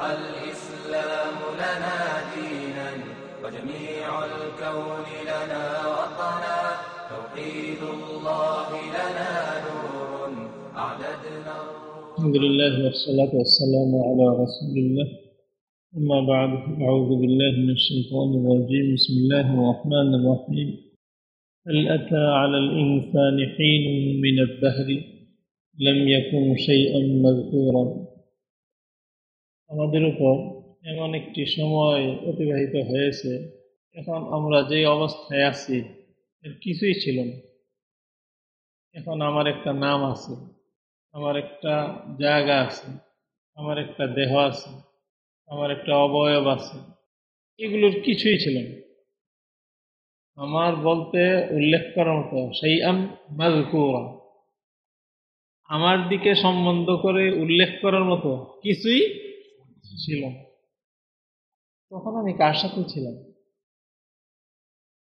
الإسلام لنا دينا وجميع الكون لنا وطنا. توحيد الله لنا نور أعددنا. الحمد لله والصلاة والسلام على رسول الله. أما بعد أعوذ بالله من الشيطان الرجيم. بسم الله الرحمن الرحيم. هل أتى على الإنسان حين من الدهر؟ لم يكن شيئا مذكورا. আমাদের উপর এমন একটি সময় অতিবাহিত হয়েছে। এখন আমরা যে অবস্থায় আছি, এর কিছুই ছিল না। এখন আমার একটা নাম আছে, আমার একটা জায়গা আছে, আমার একটা দেহ আছে, আমার একটা অবয়ব আছে, এগুলোর কিছুই ছিল না। আমার বলতে উল্লেখ করার মতো সেই আম আমার দিকে সম্বন্ধ করে উল্লেখ করার মতো কিছুই ছিল তখন আমি কার সাথে ছিলাম?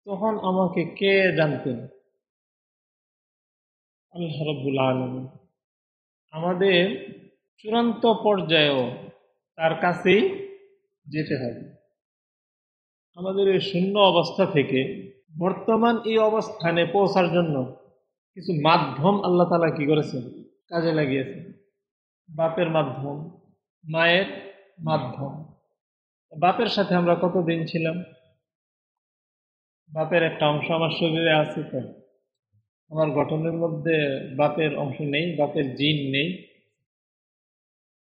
তখন আমাকে কে জানতেন? আল্লাহ রব্বুল আলমী আমাদের চূড়ান্ত পর্যায়েও তার কাছেই যেতে হবে। আমাদের এই শূন্য অবস্থা থেকে বর্তমান এই অবস্থানে পৌঁছার জন্য কিছু মাধ্যম আল্লাহ তালা কি করেছেন? কাজে লাগিয়েছেন। বাপের মাধ্যম, মায়ের মাধ্যম। বাপের সাথে আমরা কতদিন ছিলাম? বাপের একটা অংশ আমার শরীরে আছে তো। আমার গঠনের মধ্যে বাপের অংশ নেই, বাপের জিন নেই।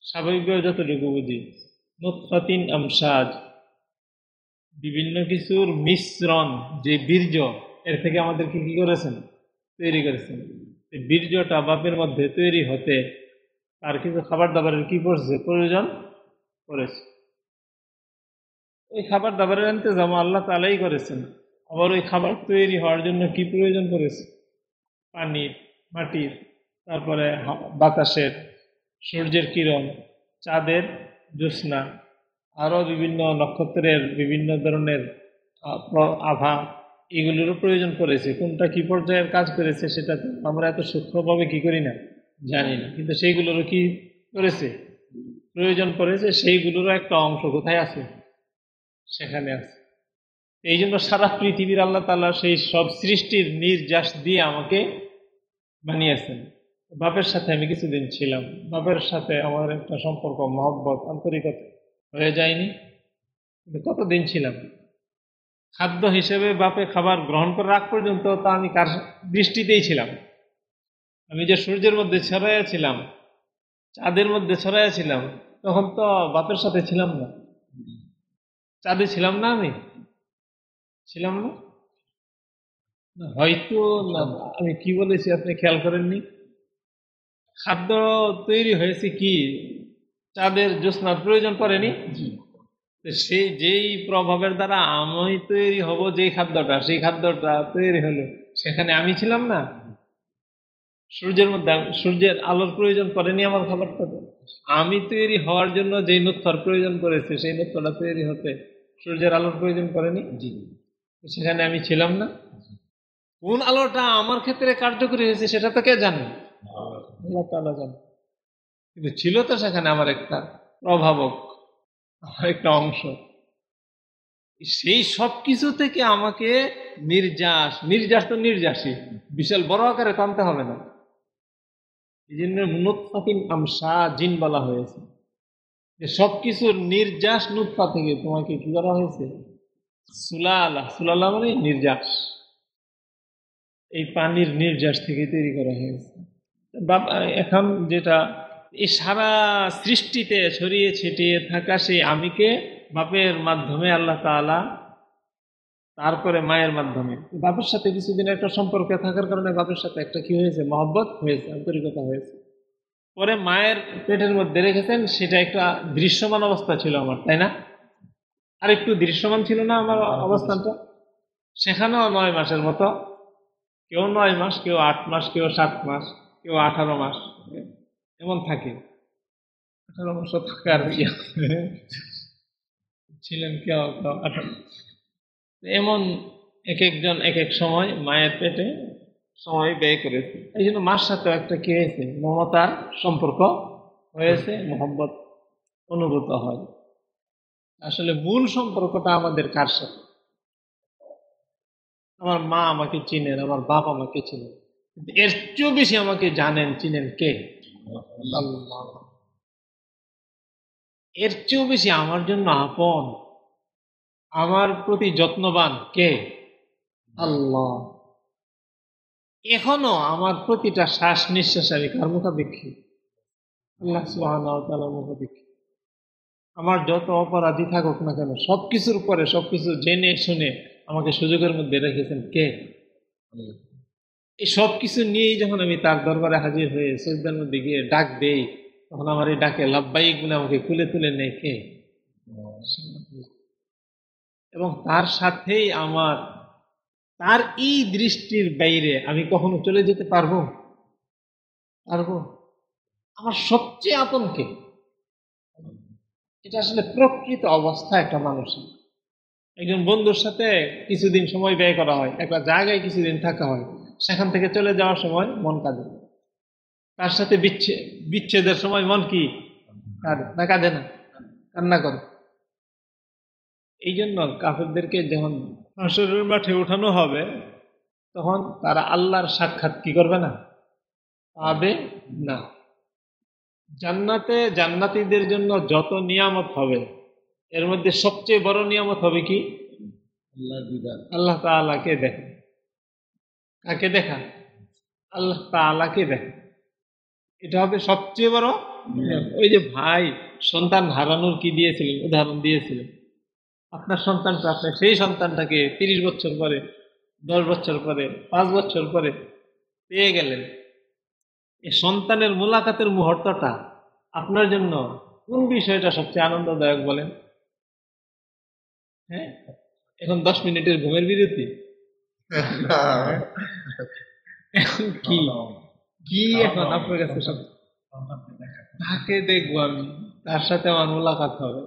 স্বাভাবিকভাবে যতটুকু বুঝি নুৎফাতিন আমসাজ, বিভিন্ন কিছুর মিশ্রণ যে বীর্য, এর থেকে আমাদেরকে কি করেছেন? তৈরি করেছেন। বীর্যটা বাপের মধ্যে তৈরি হতে তার কিছু খাবার দাবারের কি করছে প্রয়োজন? করেছে। ওই খাবার দাবারের ইন্তজাম আল্লাহ তালাই করেছেন। আবার ওই খাবার তৈরি হওয়ার জন্য কি প্রয়োজন করেছে? পানির, মাটির, তারপরে বাতাসের, সূর্যের কিরণ, চাঁদের জ্যোৎস্না আরও বিভিন্ন নক্ষত্রের বিভিন্ন ধরনের আভা এগুলোরও প্রয়োজন করেছে। কোনটা কি পর্যায়ের কাজ করেছে সেটা আমরা এত সূক্ষ্মভাবে কি করি না? জানি না। কিন্তু সেইগুলোরও কি করেছে? প্রয়োজন করেছে সেইগুলোরও একটা অংশ কোথায় আছে? সেখানে আছে। এই জন্য সারা পৃথিবীর আল্লাহ তাআলা সেই সব সৃষ্টির নির্যাস দিয়ে আমাকে বানিয়েছেন। বাপের সাথে আমি কিছুদিন ছিলাম। বাপের সাথে আমার একটা সম্পর্ক, মহব্বত, আন্তরিকতা হয়ে যায়নি। কতদিন ছিলাম। খাদ্য হিসেবে বাপে খাবার গ্রহণ করে রাখ পর্যন্ত তা আমি কার দৃষ্টিতেই ছিলাম আমি যে সূর্যের মধ্যে ছড়াইয়া ছিলাম, চাঁদের মধ্যে ছড়াইয়া ছিলাম তখন তো বাপের সাথে ছিলাম না। চাঁদে ছিলাম না আমি? ছিলাম না? হয়তো আমি কি বলেছি আপনি খেয়াল করেননি? খাদ্য তৈরি হয়েছে কি? চাঁদের জ্যোৎস্নার প্রয়োজন পড়েনি? সেই যেই প্রভাবের দ্বারা আমি তৈরি হব যেই খাদ্যটা সেই খাদ্যটা তৈরি হলো সেখানে আমি ছিলাম না? সূর্যের মধ্যে সূর্যের আলোর প্রয়োজন করেনি আমার খাবারটা আমি তৈরি হওয়ার জন্য যেই নক্ষর প্রয়োজন করেছে সেই নক্ষরটা তৈরি হতে সূর্যের আলোর প্রয়োজন করেনি জি সেখানে আমি ছিলাম না। কোন আলোটা আমার ক্ষেত্রে কার্যকরী হয়েছে সেটা তো কে জানে? আল্লাহ তাআলা জানে। কিন্তু ছিল তো সেখানে আমার একটা প্রভাবক আমার একটা অংশ। সেই সব কিছু থেকে আমাকে নির্যাস নির্যাস তো নির্যাসী বিশাল বড় আকারে টানতে হবে না। এই জন্য নুৎফাতিন আমসা, জিন বলা হয়েছে। যে সব কিছুর নির্যাস নুৎফা থেকে। তোমাকে কি করা হয়েছে? সুলালা। সুলালা মানে নির্যাস। এই পানির নির্যাস থেকে তৈরি করা হয়েছে। এখন যেটা এই সারা সৃষ্টিতে ছড়িয়ে ছিটিয়ে থাকা সেই আমিকে বাপের মাধ্যমে আল্লাহ তাআলা তারপরে মায়ের মাধ্যমে। বাপের সাথে কিছুদিন একটা সম্পর্কে থাকার কারণে বাপের সাথে একটা কি হয়েছে? মহব্বত হয়েছে আন্তরিকতা হয়েছে। পরে মায়ের পেটের মধ্যে রেখেছেন সেটা একটা দৃশ্যমান অবস্থা ছিল আমার তাই না? আর একটু দৃশ্যমান ছিল না আমার অবস্থানটা? সেখানেও নয় মাসের মতো। কেউ নয় মাস কেউ আট মাস কেউ সাত মাস কেউ আঠারো মাস এমন থাকে। আঠারো মাস থাকার ছিলেন কেউ কেউ আঠারো এমন এক একজন এক এক সময় মায়ের পেটে সময় ব্যয় করেছে। এই জন্য মার সাথে একটা কি হয়েছে? মমতার সম্পর্ক হয়েছে মোহাম্মত অনুভূত হয়। আসলে মূল সম্পর্কটা আমাদের কার সাথে? আমার মা আমাকে চিনেন, আমার বাপ আমাকে চিনেন। এর চেয়েও বেশি আমাকে জানেন, চিনেন কে? এর চেয়েও বেশি আমার জন্য আপন। আমার প্রতি যত্নবান কে? আল্লাহ। এখনও আমার প্রতিটা শ্বাস নিঃশ্বাস আমি কার মুখাপেক্ষী? আল্লাহ সুহান মুখাপেক্ষী। আমার যত অপরাধী থাকুক না কেন সব কিছুর পরে সব কিছু জেনে শুনে আমাকে সুযোগের মধ্যে রেখেছেন কে? এই সব কিছু নিয়েই যখন আমি তার দরবারে হাজির হয়ে সজ্জার মধ্যে গিয়ে ডাক দেই তখন আমার এই ডাকে লাভবাহিকগুলো আমাকে খুলে তুলে নেয় কে? এবং তার সাথেই আমার, তার এই দৃষ্টির বাইরে আমি কখনো চলে যেতে পারব? পারব? আমার সবচেয়ে আপনকে এটা আসলে প্রকৃত অবস্থা একটা মানুষের। একজন বন্ধুর সাথে কিছুদিন সময় ব্যয় করা হয়, একটা জায়গায় কিছুদিন থাকা হয়, সেখান থেকে চলে যাওয়ার সময় মন কাঁদে। তার সাথে বিচ্ছেদ বিচ্ছেদের সময় মন কি? কাঁদে। না কাঁদে না? কান্না করে। এই জন্য কাফেরদেরকে যখন হাসরের মাঠে উঠানো হবে তখন তারা আল্লাহর সাক্ষাৎ কি করবে না? পাবে না। জান্নাতে জান্নাতীদের জন্য যত নিয়ামত হবে এর মধ্যে সবচেয়ে বড় নিয়ামত হবে কি? আল্লাহ দিদার আল্লাহ তালাকে দেখা। কাকে দেখা? আল্লাহ তালাকে দেখা। এটা হবে সবচেয়ে বড় ওই যে ভাই সন্তান হারানোর কি দিয়েছিলেন? উদাহরণ দিয়েছিলেন। আপনার সন্তানটা আপনার সেই সন্তানটাকে তিরিশ বছর পরে, দশ বছর পরে, পাঁচ বছর পরে পেয়ে গেলেন। এই সন্তানের মোলাকাতের মুহূর্তটা আপনার জন্য কোন বিষয়টা সবচেয়ে আনন্দদায়ক বলেন? হ্যাঁ এখন দশ মিনিটের ঘুমের বিরতি। কি? কি এখন আপনার কাছে তাকে দেখব আমি, তার সাথে আমার মোলাকাত হবে।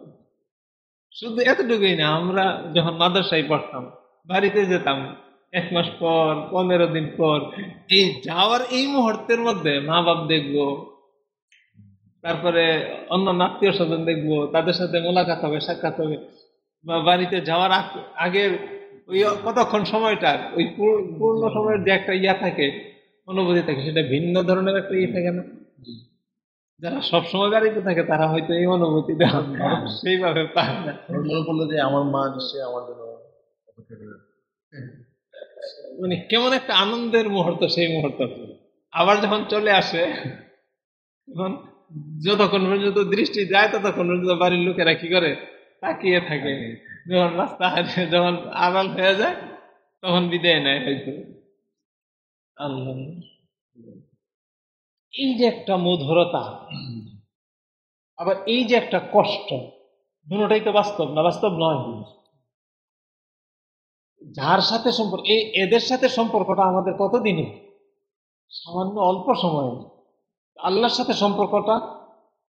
শুধু এতটুকুই না, আমরা যখন মাদ্রাসায় পড়তাম, বাড়িতে যেতাম, এক মাস পর, পনেরো দিন পর, এই যাওয়ার এই মুহূর্তের মধ্যে মা বাপ দেখব, তারপরে অন্য আত্মীয় স্বজন দেখব, তাদের সাথে মোলাকাত হবে, সাক্ষাৎ হবে, বা বাড়িতে যাওয়ার আগের ওই কতক্ষণ সময়টা, ওই পূর্ণ সময়ের যে একটা ইয়া থাকে, অনুভূতি থাকে, সেটা ভিন্ন ধরনের একটা ইয়ে থাকে না? যারা সবসময় বাড়িতে থাকে তারা হয়তো এই অনুভূতিটা সেইভাবে পায় না। মনে করল যে আমার মা সে আমার জন্য মানে কেমন একটা আনন্দের মুহূর্ত সেই মুহূর্ত। আবার যখন চলে আসে তখন যতক্ষণ পর্যন্ত দৃষ্টি যায় ততক্ষণ পর্যন্ত বাড়ির লোকেরা কি করে? তাকিয়ে থাকে। যখন রাস্তা যখন আড়াল হয়ে যায় তখন বিদায় নেয় হয়তো। আল্লাহ। এই যে একটা মধুরতা, আবার এই যে একটা কষ্ট, দুটাই তো বাস্তব না? বাস্তব নয়। যার সাথে সম্পর্ক এই এদের সাথে সম্পর্কটা আমাদের কতদিনে সামান্য অল্প সময়। আল্লাহর সাথে সম্পর্কটা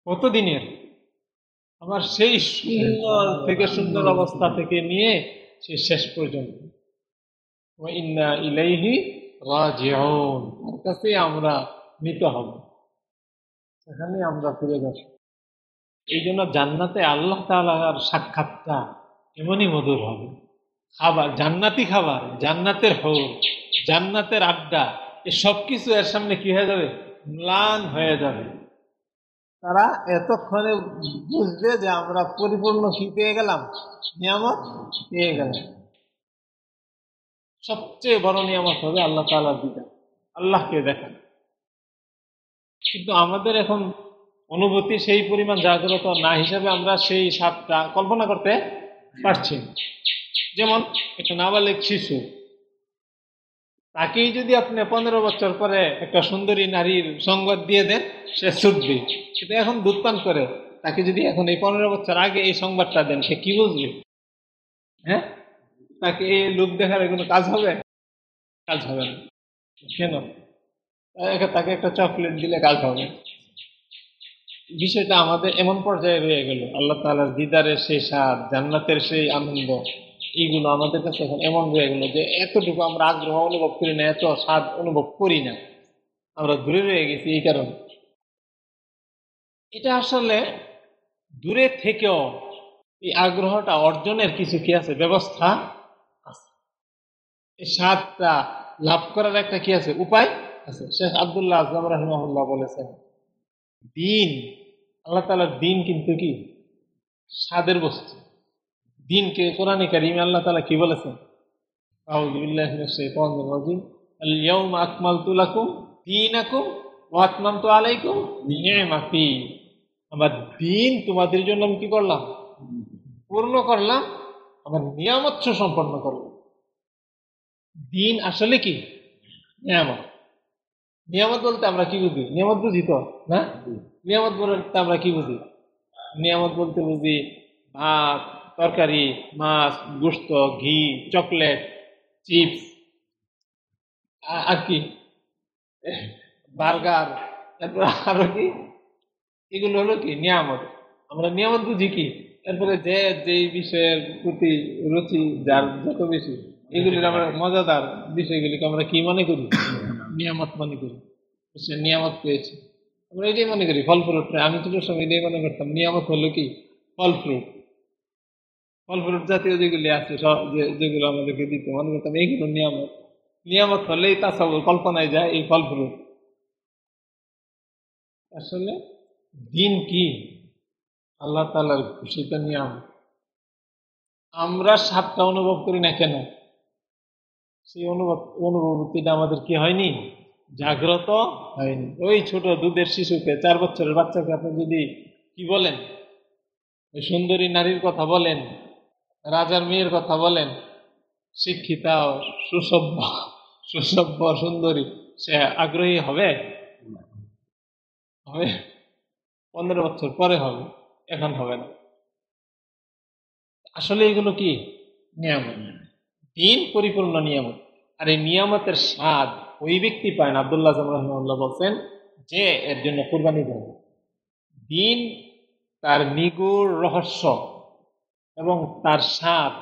কতদিনের? আমার সেই সুন্দর থেকে সুন্দর অবস্থা থেকে নিয়ে সে শেষ পর্যন্ত। কাছে আমরা নিতে হবে। সেখানে আমরা ফিরে গেছি এই জন্য জান্নাতে আল্লাহ তালার সাক্ষাৎটা এমনই মধুর হবে। খাবার জান্নাতি খাবার জান্নাতের হোক জান্নাতের আড্ডা এ সব কিছু এর সামনে কি হয়ে যাবে? ম্লান হয়ে যাবে। তারা এতক্ষণে বুঝবে যে আমরা পরিপূর্ণ কি পেয়ে গেলাম? নিয়ামত পেয়ে গেলাম। সবচেয়ে বড় নিয়ামত হবে আল্লাহ তালার দিদা আল্লাহকে দেখা। কিন্তু আমাদের এখন অনুভূতি সেই পরিমাণ জাগ্রত না হিসাবে আমরা সেই সাপটা কল্পনা করতে পারছি যেমন, একটা নাবালিক শিশু, তাকেই যদি আপনি পনেরো বছর পরে একটা সুন্দরী নারীর সংবাদ দিয়ে দেন, সে ছুটবে সেটা এখন দুধ পান করে, তাকে যদি এখন এই পনেরো বছর আগে এই সংবাদটা দেন, সে কি বুঝবে? হ্যাঁ? তাকে এই লোক দেখার কোনো কাজ হবে? কাজ হবে না। কেন? তাকে একটা চকলেট দিলে কাজ হবে বিষয়টা আমাদের এমন পর্যায়ে রয়ে গেল। আল্লাহ তালার দিদারের সেই স্বাদ, জান্নাতের সেই আনন্দ, এইগুলো আমাদের কাছে এখন এমন রয়ে গেল যে এতটুকু আমরা আগ্রহ অনুভব করি না, এত স্বাদ অনুভব করি না। আমরা দূরে রয়ে গেছি এই কারণে। এটা আসলে দূরে থেকেও এই আগ্রহটা অর্জনের কিছু কি আছে? ব্যবস্থা আছে। এই স্বাদটা লাভ করার একটা কি আছে? উপায় আছে। শেখ আবদুল্লাহ আজম রহমাহুল্লাহ বলেছেন, দিন, আল্লাহ তালার দিন কিন্তু কি? স্বাদের বস্তু। দিনকে কোরআনে কারিমে আল্লাহ তালা কি বলেছেন? আউযু বিল্লাহি মিনাশ শাইতানির রাজিম। আল ইয়াউমা আকমালতু লাকুম দীনাকুম ওয়া আতমামতু আলাইকুম আমার দিন তোমাদের জন্য আমি কি করলাম? পূর্ণ করলাম, আমার নিয়ামত সম্পন্ন করলাম। দিন আসলে কি? নিয়ামত। নিয়ামত বলতে আমরা কি বুঝি? নিয়ামত বুঝি তো না? নিয়ামত বলতে আমরা কি বুঝি? নিয়ামত বলতে বুঝি ভাত তরকারি মাছ গোস্ত ঘি চকলেট চিপস আর কি? বার্গার তারপর আরও কি? এগুলো হলো কি? নিয়ামত। আমরা নিয়ামত বুঝি কি? তারপরে যে যেই বিষয়ের প্রতি রুচি যার যত বেশি এগুলির আমরা মজাদার বিষয়গুলিকে আমরা কি মনে করি? নিয়ামত মনে করি। সে নিয়ামত পেয়েছে। আমরা এটাই মনে করি, ফল ফ্রুট আমি তো সময় এটাই মনে করতাম, নিয়ামত হলো কি? ফল ফ্রুট ফল ফ্রুট জাতীয় যেগুলি আছে যেগুলো আমাদেরকে দিতে মনে করতাম, এইগুলো নিয়ামত। নিয়ামত হলেই তা সব কল্পনায় যায় এই ফল ফ্রুট আসলে দিন কি? আল্লাহ তালার খুশিতে নিয়াম আমরা সাতটা অনুভব করি না কেন? সেই অনুভব, অনুভূতিটা আমাদের কি হয়নি? জাগ্রত হয়নি। ওই ছোট দুধের শিশুকে, চার বছরের বাচ্চাকে আপনি যদি কি বলেন? ওই সুন্দরী নারীর কথা বলেন, রাজার মেয়ের কথা বলেন, শিক্ষিতা সুসভ্য সুসভ্য সুন্দরী, সে আগ্রহী হবে? হবে। পনেরো বছর পরে হবে, এখন হবে না। আসলে এগুলো কি? নিয়ামত। দিন পরিপূর্ণ নিয়ামত। আর এই নিয়ামতের স্বাদ ওই ব্যক্তি পায় না। আবদুল্লাহ রহমাল্লাহ বলছেন যে এর জন্য কোরবানি দেয় দিন তার নিগুড় রহস্য এবং তার স্বাদ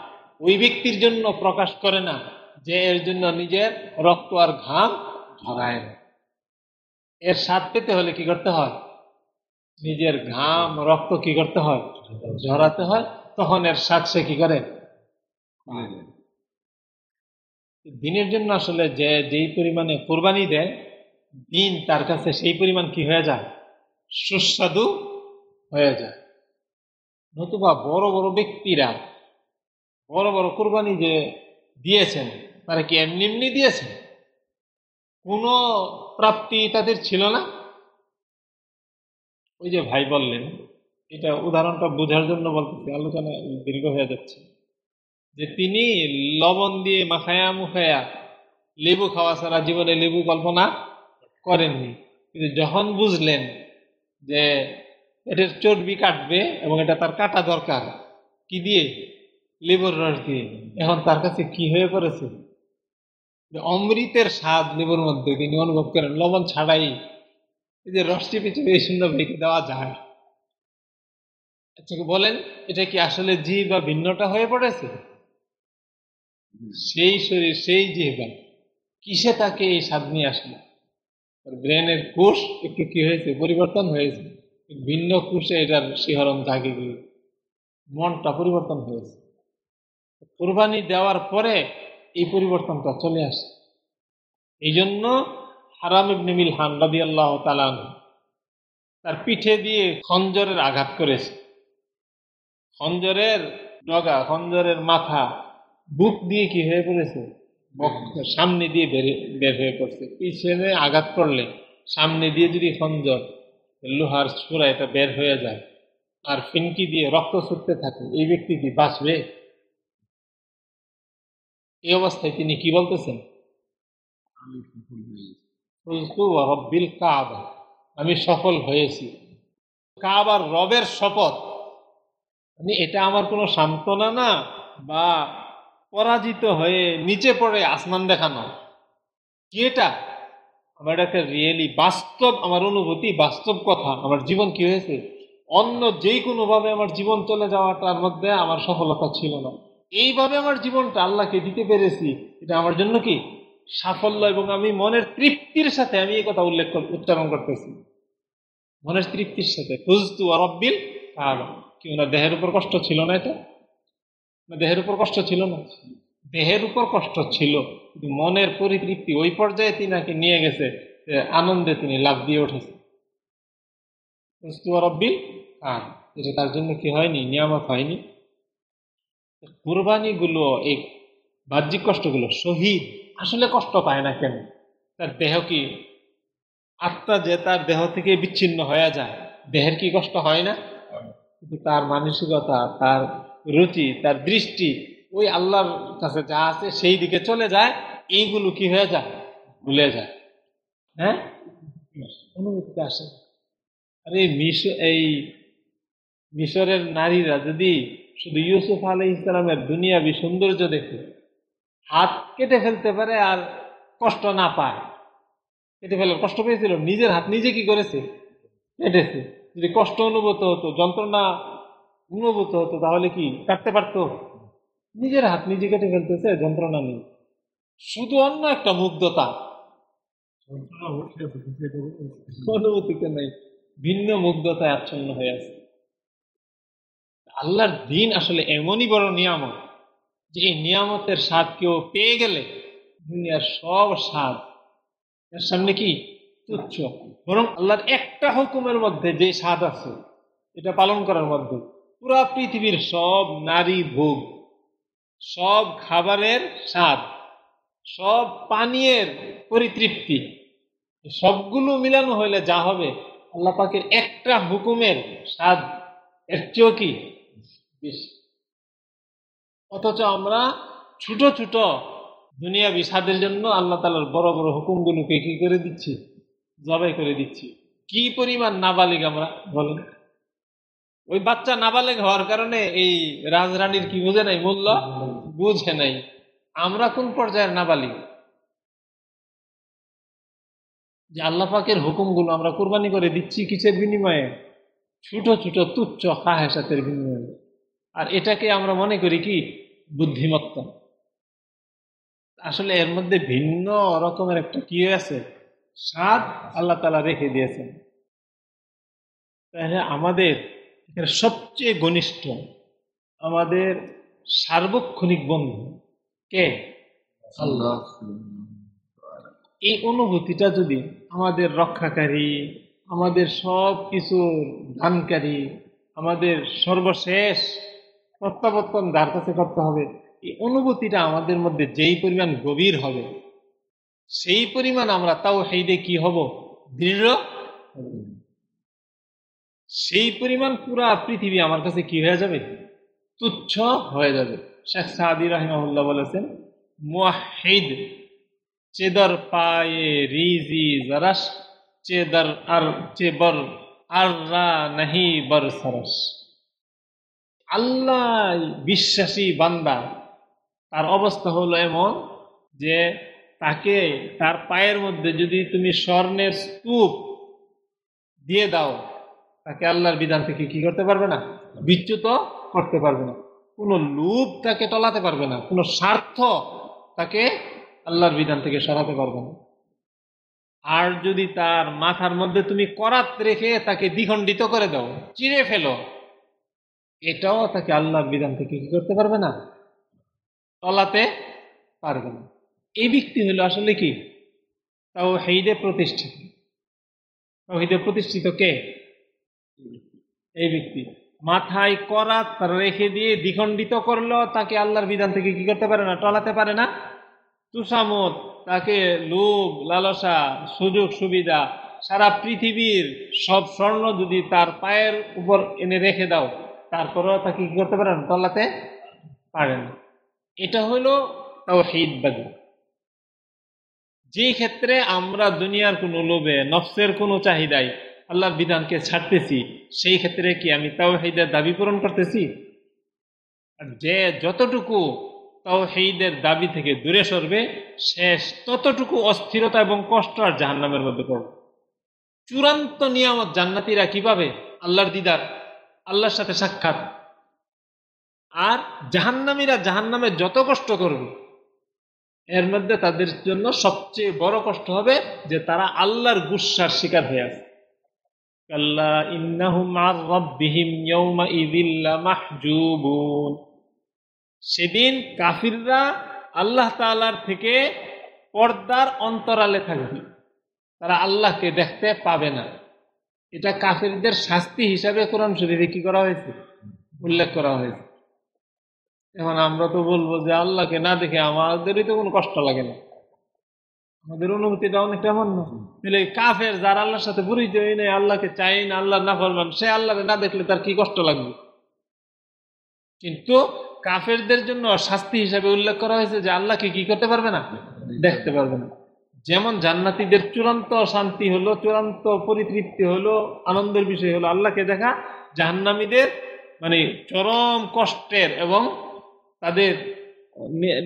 ওই ব্যক্তির জন্য প্রকাশ করে না যে এর জন্য নিজের রক্ত আর ঘাম ঝরায় না। এর স্বাদ পেতে হলে কি করতে হয়? নিজের ঘাম, রক্ত কি করতে হয়? ঝরাতে হয়। তখন এর স্বাদ সে কি করে? দিনের জন্য আসলে যে, যেই পরিমাণে কোরবানি দেয়, দিন তার কাছে সেই পরিমাণ কি হয়ে যায়? সুস্বাদু হয়ে যায়। নতুবা বড় বড় ব্যক্তিরা বড় বড় কোরবানি যে দিয়েছেন, তারা কি এমনি এমনি দিয়েছেন? কোনো প্রাপ্তি তাদের ছিল না? ওই যে ভাই বললেন, এটা উদাহরণটা বোঝার জন্য বলতেছি আলোচনা দীর্ঘ হয়ে যাচ্ছে। যে তিনি লবণ দিয়ে মাখায়া মুখায়া লেবু খাওয়া ছাড়া জীবনে লেবু কল্পনা করেননি। কিন্তু যখন বুঝলেন যে এটার চর্বি কাটবে এবং এটা তার কাটা দরকার, কি দিয়ে? লেবুর রস দিয়ে। এখন তার কাছে কি হয়ে পড়েছে? অমৃতের স্বাদ লেবুর মধ্যে তিনি অনুভব করেন, লবণ ছাড়াই এই যে রসটি পিছনে এই সুন্দর ভেঙে দেওয়া যায়। আচ্ছা বলেন, এটা কি আসলে জি বা ভিন্নটা হয়ে পড়েছে? সেই শরীর, সেই জিহ্বা, কিসে তাকে এই স্বাদ নিয়ে আসলো? ব্রেনের কোষ একটু কি হয়েছে? পরিবর্তন হয়েছে। ভিন্ন কোষে এটার শিহরণ জাগে গিয়ে মনটা পরিবর্তন হয়েছে। কোরবানি দেওয়ার পরে এই পরিবর্তনটা চলে আসে। এই জন্য হারাম ইবনে মিলহান রবি আল্লাহ তালান তার পিঠে দিয়ে খঞ্জরের আঘাত করেছে। খঞ্জরের ডগা, খঞ্জরের মাথা বুক দিয়ে কি হয়ে পড়েছে? সামনে দিয়ে বের- হয়ে পড়ছে। পিছনে আঘাত করলে সামনে দিয়ে যদি খঞ্জর, লোহার ছোড়া এটা বের হয়ে যায়, আর ফিনকি দিয়ে রক্ত ছুটতে থাকে, এই ব্যক্তি কি বাঁচবে? এই অবস্থায় তিনি কি বলতেছেন? আমি সফল হয়েছি। কাবার রবের শপথ। মানে এটা আমার কোনো সান্ত্বনা না, বা পরাজিত হয়ে নিচে পড়ে আসমান দেখানো। কি এটা? আমার একটা রিয়েলি বাস্তব, আমার অনুভূতি বাস্তব কথা। আমার জীবন কি হয়েছে? অন্য যেই কোনোভাবে আমার জীবন চলে যাওয়াটার মধ্যে আমার সফলতা ছিল না। এইভাবে আমার জীবনটা আল্লাহকে দিতে পেরেছি, এটা আমার জন্য কি? সাফল্য এবং আমি মনের তৃপ্তির সাথে আমি এই কথা উল্লেখ উচ্চারণ করতেছি। মনের তৃপ্তির সাথে। খুঁজতু রব্বিল কাবা কি ওনার দেহের উপর কষ্ট ছিল না এটা? দেহের উপর কষ্ট ছিল না? দেহের উপর কষ্ট ছিল, কিন্তু মনের পরিতৃপ্তি ওই পর্যায়ে তিনাকে নিয়ে গেছে আনন্দে তিনি লাভ দিয়ে উঠেছে। তার জন্য কি হয়নি, নিয়ামত হয়নি। কুরবানিগুলো, এই বাহ্যিক কষ্টগুলো শহীদ, আসলে কষ্ট পায় না কেন? তার দেহ কি আত্মা যে তার দেহ থেকে বিচ্ছিন্ন হয়ে যায়, দেহের কি কষ্ট হয় না? কিন্তু তার মানসিকতা, তার রুচি, তার দৃষ্টি, ওই আল্লাহর কাছে যা আছে সেই দিকে চলে যায়, এইগুলো কি হয়ে যায়? ভুলে যায়। হ্যাঁ? অনুভূতি আসে। আরে মিশ, এই মিশরের নারীরা যদি শুধু ইউসুফ আলহ ইসলামের দুনিয়াবি সৌন্দর্য দেখে, হাত কেটে ফেলতে পারে আর কষ্ট না পায়। কেটে ফেলার কষ্ট পেয়েছিল, নিজের হাত নিজে কি করেছে? কেটেছে। যদি কষ্ট অনুভূত হতো, যন্ত্রণা অনুভূত হতো তাহলে কি? কাটতে পারতো? নিজের হাত নিজে কেটে ফেলতেছে, যন্ত্রণা নেই। শুধু অন্য একটা মুগ্ধতা। অনুভূতিতে নেই। ভিন্ন মুগ্ধতায় আচ্ছন্ন হয়ে আছে। আল্লাহর দিন আসলে এমনই বড় নিয়ামত যে এই নিয়ামতের স্বাদ কেউ পেয়ে গেলে দুনিয়ার সব স্বাদ এর সামনে কি? তুচ্ছ। বরং আল্লাহর একটা হুকুমের মধ্যে যে স্বাদ আছে, এটা পালন করার মধ্যে। পুরা পৃথিবীর সব নারী ভোগ, সব খাবারের স্বাদ, সব পানীয়ের পরিতৃপ্তি সবগুলো মিলানো হইলে যা হবে, আল্লাহ পাকের একটা হুকুমের স্বাদ, এর চেয়েও কি বেশি? অথচ আমরা ছোট ছোট দুনিয়া বিষাদের জন্য আল্লাহ তালার বড় বড় হুকুমগুলোকে কি করে দিচ্ছি? জবাই করে দিচ্ছি। কি পরিমাণ নাবালিক আমরা, বলেন? ওই বাচ্চা নাবালেগ হওয়ার কারণে এই রাজরানীর কি বুঝে নাই? মূল্য বুঝে নাই। আমরা কোন পর্যায়ের নাবালিক? যে আল্লাহ পাকের হুকুমগুলো আমরা কোরবানি করে দিচ্ছি কিসের বিনিময়ে? ছোট ছোট, তুচ্ছ হা হাহেসাতের বিনিময়ে। আর এটাকে আমরা মনে করি কি? বুদ্ধিমত্তা। আসলে এর মধ্যে ভিন্ন রকমের একটা কি আছে? স্বাদ আল্লাহ তালা রেখে দিয়েছেন। তাহলে আমাদের এখানে সবচেয়ে ঘনিষ্ঠ, আমাদের সার্বক্ষণিক বন্ধু। কে? আল্লাহ। এই অনুভূতিটা যদি আমাদের রক্ষাকারী, আমাদের সব কিছুর দানকারী, আমাদের সর্বশেষ প্রত্যাবর্তন যার কাছে করতে হবে, এই অনুভূতিটা আমাদের মধ্যে যেই পরিমাণ গভীর হবে, সেই পরিমাণ আমরা তাও হেইদে কি হব? দৃঢ় সেই পরিমাণ পুরা পৃথিবী আমার কাছে কি হয়ে যাবে? তুচ্ছ হয়ে যাবে। শেখ সাদি রাহিমাহুল্লাহ বলেছেন মুহিদ চেদর পায়ে রিজি জারাস চেদর আর, চেবর আর নাহি বর সরস আল্লাহ বিশ্বাসী বান্দা। তার অবস্থা হলো এমন যে, তাকে তার পায়ের মধ্যে যদি তুমি স্বর্ণের স্তূপ দিয়ে দাও তাকে আল্লাহর বিধান থেকে কি করতে পারবে না? বিচ্যুত করতে পারবে না। কোনো লুপ তাকে টলাতে পারবে না। কোনো স্বার্থ তাকে আল্লাহর বিধান থেকে সরাতে পারবে না। আর যদি তার মাথার মধ্যে তুমি করাত রেখে তাকে দ্বিখণ্ডিত করে দাও চিরে ফেলো এটাও তাকে আল্লাহর বিধান থেকে কি করতে পারবে না? টলাতে পারবে না। এই ব্যক্তি হলো আসলে কি? তাও হেইদে প্রতিষ্ঠিত। তাওহিদে প্রতিষ্ঠিত কে? এই ব্যক্তি। মাথায় করাত রেখে দিয়ে দ্বিখণ্ডিত করল, তাকে আল্লাহর বিধান থেকে কি করতে পারে না, টলাতে পারে না। তুষামত তাকে লোভ, লালসা, সুযোগ, সুবিধা, সারা পৃথিবীর সব স্বর্ণ যদি তার পায়ের উপর এনে রেখে দাও, তারপরেও তাকে কি করতে পারে না, টলাতে পারে না। এটা হলো তাও হিদবাদী যে ক্ষেত্রে আমরা দুনিয়ার কোনো লোভে, নফসের কোনো চাহিদায় আল্লাহর বিধানকে ছাড়তেছি, সেই ক্ষেত্রে কি আমি তাও হেদের দাবি পূরণ করতেছি? আর যে যতটুকু তাও হেইদের দাবি থেকে দূরে সরবে শেষ ততটুকু অস্থিরতা এবং কষ্ট আর জাহান্নামের মধ্যে পড়বে। চূড়ান্ত নিয়ামত জান্নাতিরা কীভাবে? আল্লাহর দিদার, আল্লাহর সাথে সাক্ষাৎ। আর জাহান্নামীরা জাহান্নামে যত কষ্ট করবে, এর মধ্যে তাদের জন্য সবচেয়ে বড় কষ্ট হবে যে তারা আল্লাহর গুসার শিকার হয়ে আছে। কাল্লা ইন্নাহুম আর রব্বিহিম ইয়াউমাইযিল লামাহজুবুন। সেদিন কাফিররা আল্লাহ তাআলার থেকে পর্দার অন্তরালে থাকবে। তারা আল্লাহকে দেখতে পাবে না। এটা কাফিরদের শাস্তি হিসাবে কোরআন শরীফে কি করা হয়েছে? উল্লেখ করা হয়েছে। এখন আমরা তো বলব যে আল্লাহকে না দেখে আমাদেরই তো কোনো কষ্ট লাগে না। আমাদের অনুভূতিটা অনেকটা না তাহলে কাফের যার আল্লাহর সাথে পরিচয় নেই, আল্লাহকে চাই না আল্লাহ না ফরমান সে আল্লাহকে না দেখলে তার কি কষ্ট লাগবে? কিন্তু কাফেরদের জন্য শাস্তি হিসাবে উল্লেখ করা হয়েছে যে আল্লাহকে কি করতে পারবে না? দেখতে পারবে না। যেমন জান্নাতীদের চূড়ান্ত শান্তি হলো, চূড়ান্ত পরিতৃপ্তি হলো, আনন্দের বিষয় হলো আল্লাহকে দেখা। জাহান্নামীদের মানে চরম কষ্টের এবং তাদের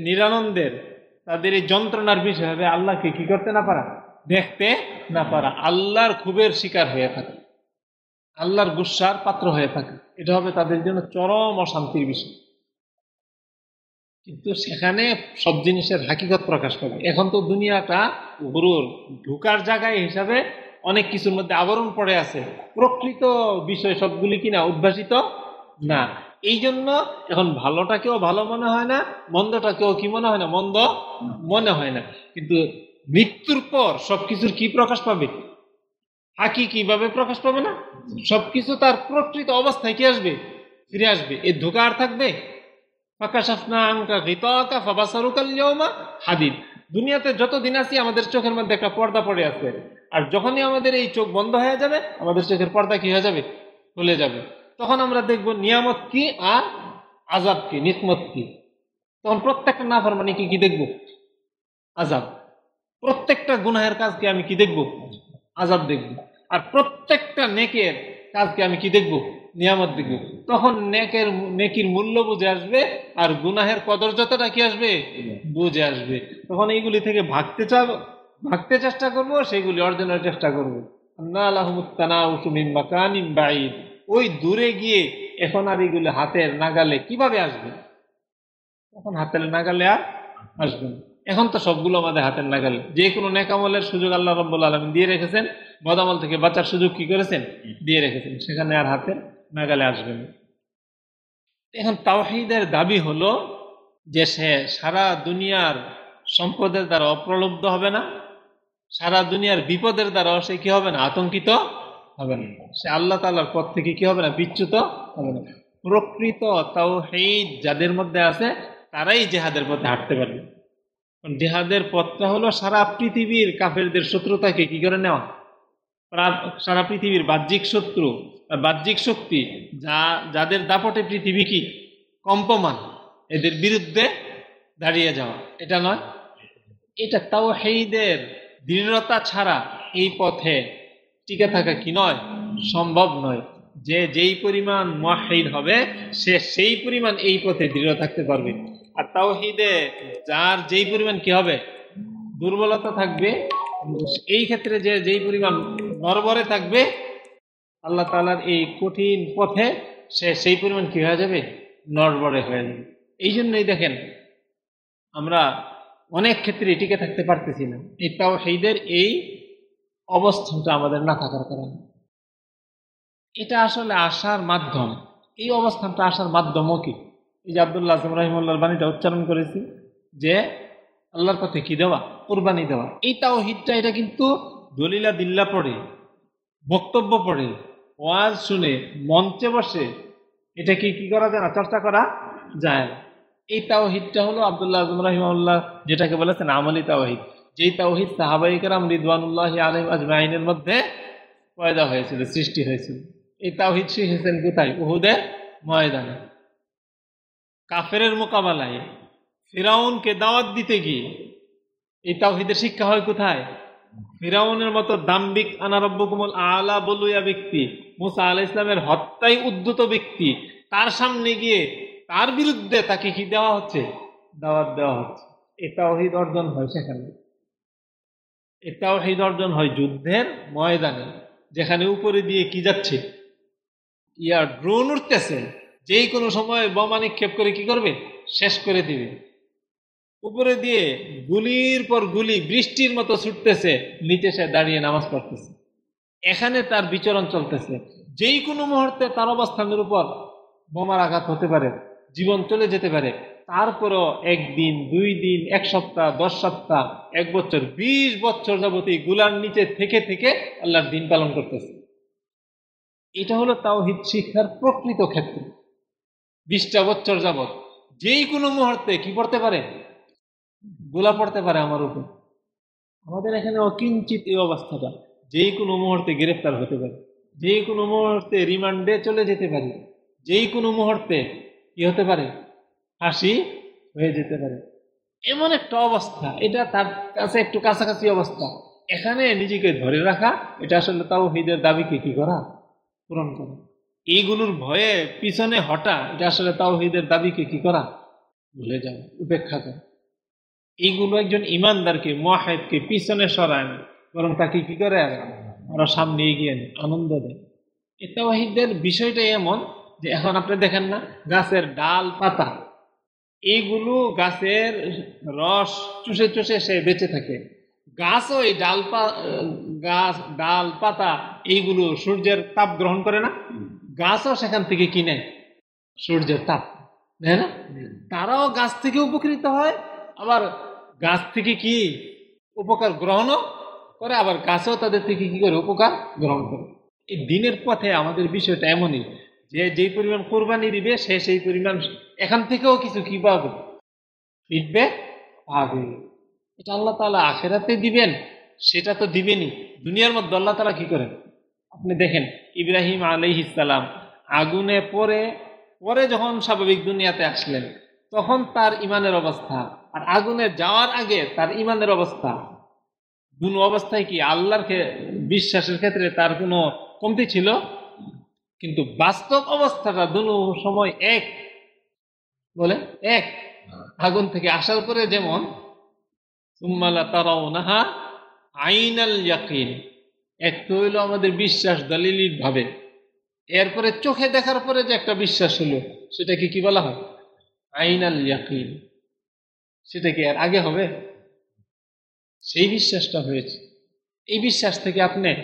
নিরানন্দের তাদের এই যন্ত্রণার বিষয় হবে আল্লাহকে কি করতে না পারা? দেখতে না পারা। আল্লাহর ক্ষোভের শিকার হয়ে থাকে। আল্লাহর গুসার পাত্র হয়ে থাকে। এটা হবে তাদের জন্য চরম অশান্তির বিষয়। কিন্তু সেখানে সব জিনিসের হাকিকত প্রকাশ পাবে এখন তো দুনিয়াটা গুরুর ঢুকার জায়গায় হিসাবে অনেক কিছুর মধ্যে আবরণ পড়ে আছে। প্রকৃত বিষয় সবগুলি কিনা উদ্ভাসিত না। এই জন্য এখন ভালোটাকেও ভালো মনে হয় না, মন্দটাকেও কি মনে হয় না? মন্দ মনে হয় না। কিন্তু মৃত্যুর পর সবকিছুর কি প্রকাশ পাবে? হাকি কীভাবে প্রকাশ পাবে না? সবকিছু তার প্রকৃত অবস্থায় কি আসবে? ফিরে আসবে। এ ধোকা আর থাকবে হাদিদ। দুনিয়াতে যতদিন আছি আমাদের চোখের মধ্যে একটা পর্দা পড়ে আছে। আর যখনই আমাদের এই চোখ বন্ধ হয়ে যাবে, আমাদের চোখের পর্দা কি হয়ে যাবে? খুলে যাবে। তখন আমরা দেখব নিয়ামত কি আর আজাব কি, নিকমত কি। তখন প্রত্যেকটা না মানে কি কি দেখব? আজাব প্রত্যেকটা গুনাহের কাজকে আমি কি দেখব? আজাব দেখব। আর প্রত্যেকটা নেকের কাজকে আমি কি দেখব? নিয়ামত দেখব। তখন নেকের, নেকির মূল্য বুঝে আসবে আর গুনাহের কদর্যতাটা কি আসবে? বুঝে আসবে। তখন এইগুলি থেকে ভাগতে চাব, ভাগতে চেষ্টা করব সেগুলি অর্জনের চেষ্টা করব। আন্না আলাহমুত্তানা উসুমিন মাকানিন বাইদ ওই দূরে গিয়ে এখন আর এগুলি হাতের নাগালে কীভাবে আসবে? এখন হাতের নাগালে আর আসবে এখন তো সবগুলো আমাদের হাতের নাগালে। যে কোনো নেকামলের সুযোগ আল্লাহ রব্বুল আলমিন দিয়ে রেখেছেন বদামল থেকে বাঁচার সুযোগ কি করেছেন? দিয়ে রেখেছেন। সেখানে আর হাতের নাগালে আসবে এখন তাওহিদের দাবি হলো যে সে সারা দুনিয়ার সম্পদের দ্বারা অপ্রলব্ধ হবে না, সারা দুনিয়ার বিপদের দ্বারা সে কি হবে না? আতঙ্কিত হবে না। সে আল্লাহ তাল্লার পথ থেকে কি হবে না? বিচ্যুত হবে না। প্রকৃত তাও সেই যাদের মধ্যে আছে, তারাই জেহাদের পথে হাঁটতে পারবে। জেহাদের পথটা হলো সারা পৃথিবীর কাফেরদের শত্রুতাকে কি করে নেওয়া? সারা পৃথিবীর বাহ্যিক শত্রু বাহ্যিক শক্তি যা, যাদের দাপটে পৃথিবী কি? কম্পমান। এদের বিরুদ্ধে দাঁড়িয়ে যাওয়া। এটা নয়। এটা তাও হেইদের দৃঢ়তা ছাড়া এই পথে টিকে থাকা কি নয়? সম্ভব নয়। যে যেই পরিমাণ মুয়াহিদ হবে, সে সেই পরিমাণ এই পথে দৃঢ় থাকতে পারবে। আর তাওহীদে যার যেই পরিমাণ কি হবে? দুর্বলতা থাকবে। এই ক্ষেত্রে যে যেই পরিমাণ নরবরে থাকবে, আল্লাহ তাআলার এই কঠিন পথে সে সেই পরিমাণ কি হয়ে যাবে? নরবরে হয়ে যাবে। এই জন্যই দেখেন, আমরা অনেক ক্ষেত্রে টিকে থাকতে পারতেছি না। এই তাও সেইদের এই অবস্থানটা আমাদের না থাকার কারণে। এটা আসলে আসার মাধ্যম। এই অবস্থানটা আসার মাধ্যমও কি? এই যে আবদুল্লাহ আসলাম রহিমুল্লাহর বাণীটা উচ্চারণ করেছি যে আল্লাহর পথে কি দেওয়া? কোরবানি দেওয়া। এই তাওহিদটা, এটা কিন্তু দলিলা দিল্লা পড়ে, বক্তব্য পড়ে, ওয়াজ শুনে, মঞ্চে বসে, এটা কি কি করা যায় না? চর্চা করা যায় না। এই তাওহিদটা হলো আবদুল্লাহ আজম রহিমাল্লাহ যেটাকে বলেছেন আমলি তাওহিদ। যেই তাওহিদ সাহাবাইকার রিদওয়ানুল্লাহ আলম আজমাইনের মধ্যে পয়দা হয়েছিল, সৃষ্টি হয়েছিল। এই তাওহিদ শিখেছেন কোথায়? উহুদের ময়দানে। কাফেরের মোকাবেলায় ফিরাউনকে দাওয়াত দিতে গিয়ে এই তাওহিদের শিক্ষা হয় কোথায়? ফিরাউনের মতো দাম্বিক আনারব্বকুমল আলা বলুয়া ব্যক্তি, মুসা আলাহ ইসলামের হত্যায় উদ্ধত ব্যক্তি, তার সামনে গিয়ে তার বিরুদ্ধে তাকে কি দেওয়া হচ্ছে? দাওয়াত দেওয়া হচ্ছে। এই তাওহিদ অর্জন হয় সেখানে। এই তাওহিদ অর্জন হয় যুদ্ধের ময়দানে, যেখানে উপরে দিয়ে কি যাচ্ছে? ইয়ার ড্রোন উঠতেছে, যেই কোনো সময় বোমা নিক্ষেপ করে কি করবে? শেষ করে দিবে। উপরে দিয়ে গুলির পর গুলি বৃষ্টির মতো ছুটতেছে, নিচে সে দাঁড়িয়ে নামাজ পড়তেছে। এখানে তার বিচরণ চলতেছে। যেই কোনো মুহূর্তে তার অবস্থানের উপর বোমার আঘাত হতে পারে। জীবন চলে যেতে পারে। তারপরও একদিন, দুই দিন, এক সপ্তাহ, দশ সপ্তাহ, এক বছর, বিশ বছর যাবত এই গুলার নিচে থেকে থেকে আল্লাহর দিন পালন করতেছে। এটা হলো তাওহিদ শিক্ষার প্রকৃত ক্ষেত্র। বিশটা বছর যাবত যেই কোনো মুহূর্তে কি পড়তে পারে? গোলা পড়তে পারে আমার উপর। আমাদের এখানে অকিঞ্চিত এই অবস্থাটা। যেই কোনো মুহূর্তে গ্রেফতার হতে পারে। যেই কোনো মুহূর্তে রিমান্ডে চলে যেতে পারে। যেই কোনো মুহূর্তে কি হতে পারে? ফাঁসি হয়ে যেতে পারে। এমন একটা অবস্থা। এটা তার কাছে একটু কাছাকাছি অবস্থা। এখানে নিজেকে ধরে রাখা, এটা আসলে তাও হিদের দাবিকে কি করা? পূরণ করা। এইগুলোর ভয়ে পিছনে হটা, এটা আসলে তাও হিদের দাবিকে কি করা? ভুলে যাওয়া, উপেক্ষা করা। এইগুলো একজন ইমানদারকে মহাহেদকে পিছনে সরায় বরং তাকে কি করে? ওরা সামনে এগিয়ে আনন্দ দেয়। এ তাওহিদের বিষয়টাই এমন যে এখন আপনি দেখেন না, গাছের ডাল, পাতা এইগুলো গাছের রস চুষে চুষে সে বেঁচে থাকে। গাছও এই ডাল গাছ, ডাল, পাতা, এইগুলো সূর্যের তাপ গ্রহণ করে না, গাছও সেখান থেকে কিনে সূর্যের তাপ, তাই না? তারাও গাছ থেকে উপকৃত হয়, আবার গাছ থেকে কি উপকার গ্রহণও করে, আবার গাছও তাদের থেকে কি করে উপকার গ্রহণ করে। এই দিনের পথে আমাদের বিষয়টা এমনই যে যেই পরিমাণ কোরবানি দিবে, সে সেই পরিমাণ এখান থেকেও কিছু কি পাবে? ফিডব্যাক পাবে। এটা আল্লাহ তালা আখেরাতে দিবেন, সেটা তো দিবেনই দুনিয়ার মধ্যে আল্লাহ তালা কি করেন? আপনি দেখেন, ইব্রাহিম আলহিসাল্লাম আগুনে পরে পরে যখন স্বাভাবিক দুনিয়াতে আসলেন, তখন তার ইমানের অবস্থা। আর আগুনে যাওয়ার আগে তার ইমানের অবস্থা। দুনো অবস্থায় কি আল্লাহর বিশ্বাসের ক্ষেত্রে তার কোনো কমতি ছিল? কিন্তু বাস্তব অবস্থাটা দুনো সময় এক। বলে? এক। আগুন থেকে আসার পরে যেমন আইনাল এক তো আমাদের বিশ্বাস দলিলিক ভাবে এরপরে চোখে দেখার পরে যে একটা বিশ্বাস হলো, সেটাকে কি বলা হয়? আইনাল ইয়াকিন। সেটা কি আর আগে হবে? সেই বিশ্বাসটা হয়েছে। এই বিশ্বাস থেকে আপনি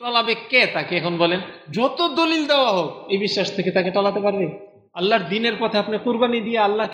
টলাবে কে তাকে এখন বলেন? যত দলিল দেওয়া হোক, এই বিশ্বাস থেকে তাকে টলাতে পারবে? আল্লাহর দিনের পথে আপনি কোরবানি দিয়ে আল্লাহ